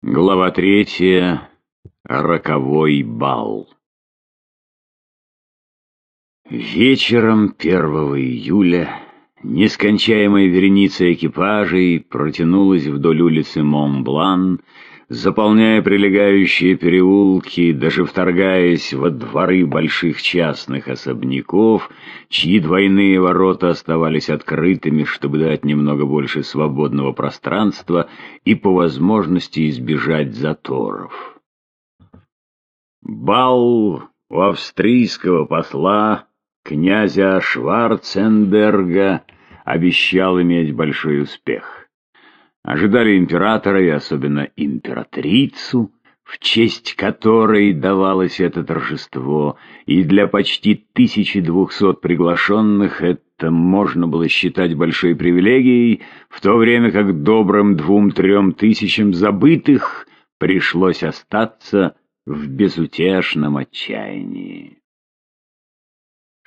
Глава третья. Роковой бал. Вечером 1 июля нескончаемая вереница экипажей протянулась вдоль улицы Монблан, заполняя прилегающие переулки, даже вторгаясь во дворы больших частных особняков, чьи двойные ворота оставались открытыми, чтобы дать немного больше свободного пространства и по возможности избежать заторов. Бал у австрийского посла князя Шварценберга обещал иметь большой успех. Ожидали императора и особенно императрицу, в честь которой давалось это торжество, и для почти 1200 приглашенных это можно было считать большой привилегией, в то время как добрым двум-трем тысячам забытых пришлось остаться в безутешном отчаянии.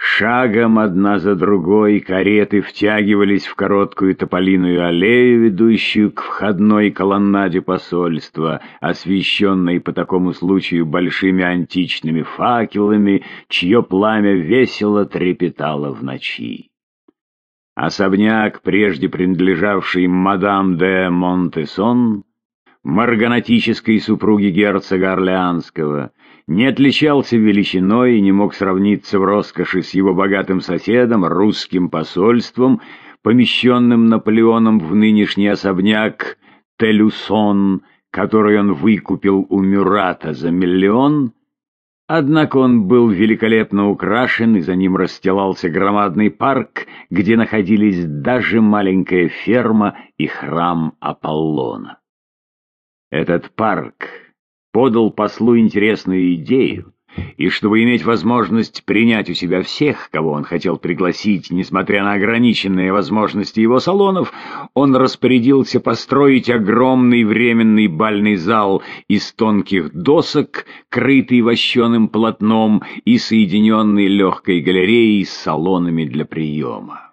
Шагом одна за другой кареты втягивались в короткую тополиную аллею, ведущую к входной колоннаде посольства, освещенной по такому случаю большими античными факелами, чье пламя весело трепетало в ночи. Особняк, прежде принадлежавший мадам де Монтесон, марганатической супруги герцога Орлеанского, не отличался величиной и не мог сравниться в роскоши с его богатым соседом, русским посольством, помещенным Наполеоном в нынешний особняк Телюсон, который он выкупил у Мюрата за миллион, Однако он был великолепно украшен, и за ним расстилался громадный парк, где находились даже маленькая ферма и храм Аполлона. Этот парк подал послу интересную идею, и чтобы иметь возможность принять у себя всех, кого он хотел пригласить, несмотря на ограниченные возможности его салонов, он распорядился построить огромный временный бальный зал из тонких досок, крытый вощеным полотном и соединенный легкой галереей с салонами для приема.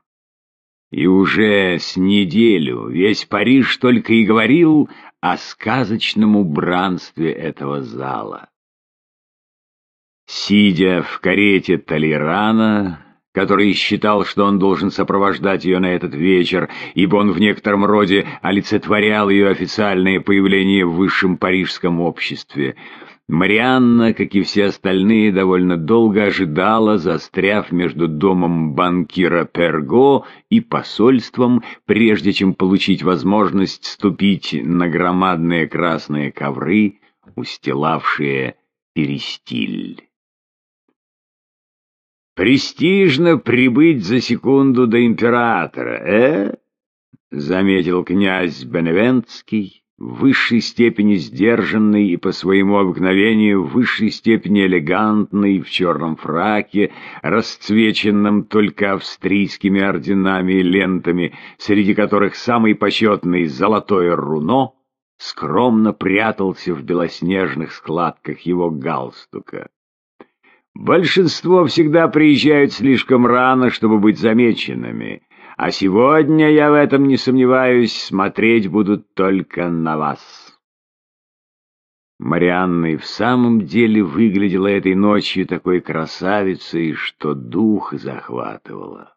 И уже с неделю весь Париж только и говорил о сказочном убранстве этого зала. Сидя в карете Толерана, который считал, что он должен сопровождать ее на этот вечер, ибо он в некотором роде олицетворял ее официальное появление в высшем парижском обществе, Марианна, как и все остальные, довольно долго ожидала, застряв между домом банкира Перго и посольством, прежде чем получить возможность ступить на громадные красные ковры, устилавшие перистиль. «Престижно прибыть за секунду до императора, э?» — заметил князь Беневентский в высшей степени сдержанный и по своему обыкновению в высшей степени элегантный в черном фраке, расцвеченном только австрийскими орденами и лентами, среди которых самый почетный золотое руно скромно прятался в белоснежных складках его галстука. Большинство всегда приезжают слишком рано, чтобы быть замеченными, а сегодня, я в этом не сомневаюсь, смотреть будут только на вас. Марианна и в самом деле выглядела этой ночью такой красавицей, что дух захватывала.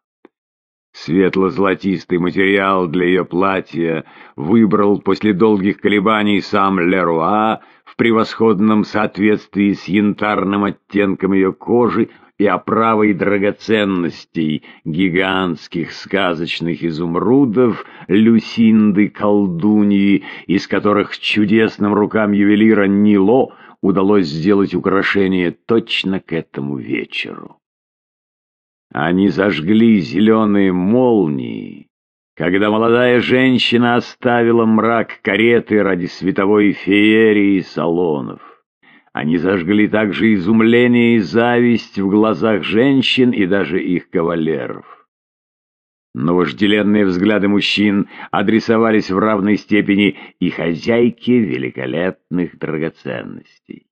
Светло-золотистый материал для ее платья выбрал после долгих колебаний сам Леруа в превосходном соответствии с янтарным оттенком ее кожи, и оправой драгоценностей, гигантских сказочных изумрудов, люсинды, колдуньи, из которых чудесным рукам ювелира Нило удалось сделать украшение точно к этому вечеру. Они зажгли зеленые молнии, когда молодая женщина оставила мрак кареты ради световой феерии салонов. Они зажгли также изумление и зависть в глазах женщин и даже их кавалеров. Но вожделенные взгляды мужчин адресовались в равной степени и хозяйке великолепных драгоценностей.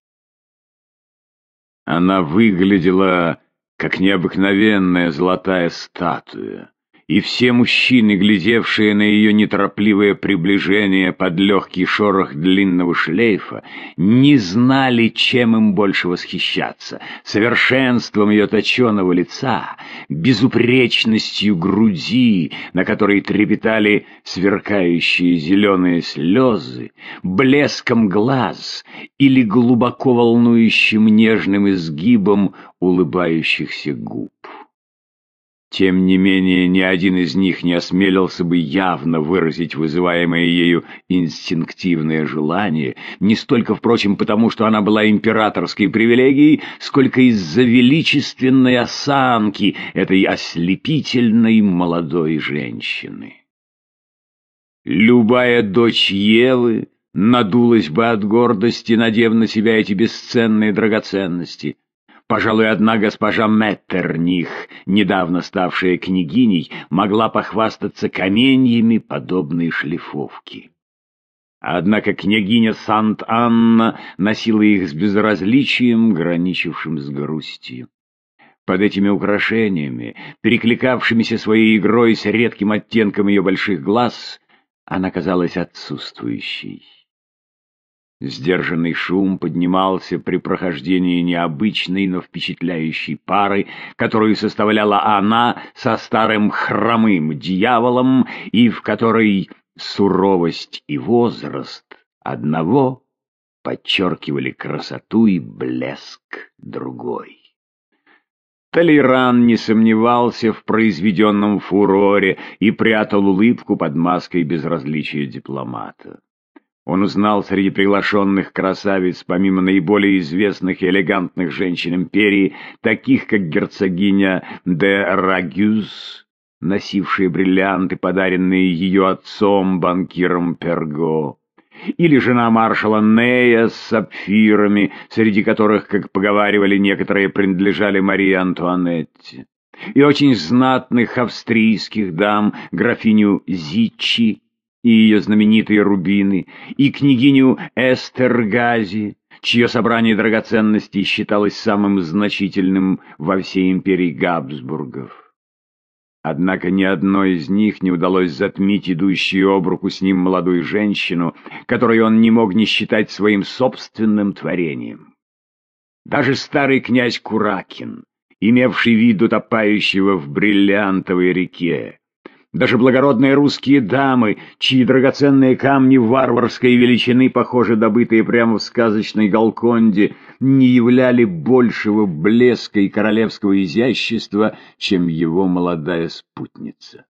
Она выглядела как необыкновенная золотая статуя, и все мужчины, глядевшие на ее неторопливое приближение под легкий шорох длинного шлейфа, не знали, чем им больше восхищаться — совершенством ее точеного лица, безупречностью груди, на которой трепетали сверкающие зеленые слезы, блеском глаз или глубоко волнующим нежным изгибом улыбающихся губ. Тем не менее, ни один из них не осмелился бы явно выразить вызываемое ею инстинктивное желание, не столько, впрочем, потому, что она была императорской привилегией, сколько из-за величественной осанки этой ослепительной молодой женщины. Любая дочь Евы надулась бы от гордости, надев на себя эти бесценные драгоценности — Пожалуй, одна госпожа Меттерних, недавно ставшая княгиней, могла похвастаться каменьями подобной шлифовки. Однако княгиня Сант-Анна носила их с безразличием, граничившим с грустью. Под этими украшениями, перекликавшимися своей игрой с редким оттенком ее больших глаз, она казалась отсутствующей. Сдержанный шум поднимался при прохождении необычной, но впечатляющей пары, которую составляла она со старым хромым дьяволом, и в которой суровость и возраст одного подчеркивали красоту и блеск другой. Толеран не сомневался в произведенном фуроре и прятал улыбку под маской безразличия дипломата. Он узнал среди приглашенных красавиц, помимо наиболее известных и элегантных женщин империи, таких как герцогиня де Рагюз, носившая бриллианты, подаренные ее отцом, банкиром Перго, или жена маршала Нея с сапфирами, среди которых, как поговаривали некоторые, принадлежали Марии Антуанетте, и очень знатных австрийских дам, графиню Зичи, и ее знаменитые рубины, и княгиню Эстергази, чье собрание драгоценностей считалось самым значительным во всей империи Габсбургов. Однако ни одной из них не удалось затмить идущую об руку с ним молодую женщину, которую он не мог не считать своим собственным творением. Даже старый князь Куракин, имевший вид утопающего в бриллиантовой реке, даже благородные русские дамы, чьи драгоценные камни варварской величины, похоже, добытые прямо в сказочной Галконде, не являли большего блеска и королевского изящества, чем его молодая спутница.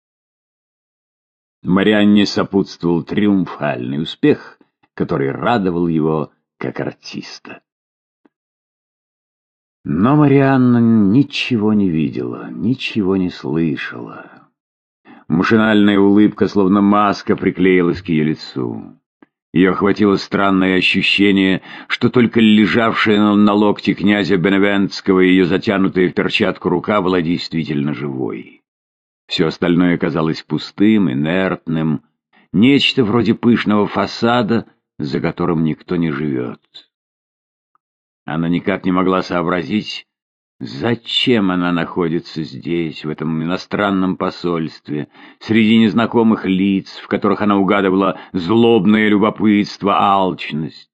Марианне сопутствовал триумфальный успех, который радовал его как артиста. Но Марианна ничего не видела, ничего не слышала. Машинальная улыбка, словно маска, приклеилась к ее лицу. Ее охватило странное ощущение, что только лежавшая на локте князя Беневентского и ее затянутая в перчатку рука была действительно живой. Все остальное казалось пустым, инертным, нечто вроде пышного фасада, за которым никто не живет. Она никак не могла сообразить, Зачем она находится здесь, в этом иностранном посольстве, среди незнакомых лиц, в которых она угадывала злобное любопытство, алчность?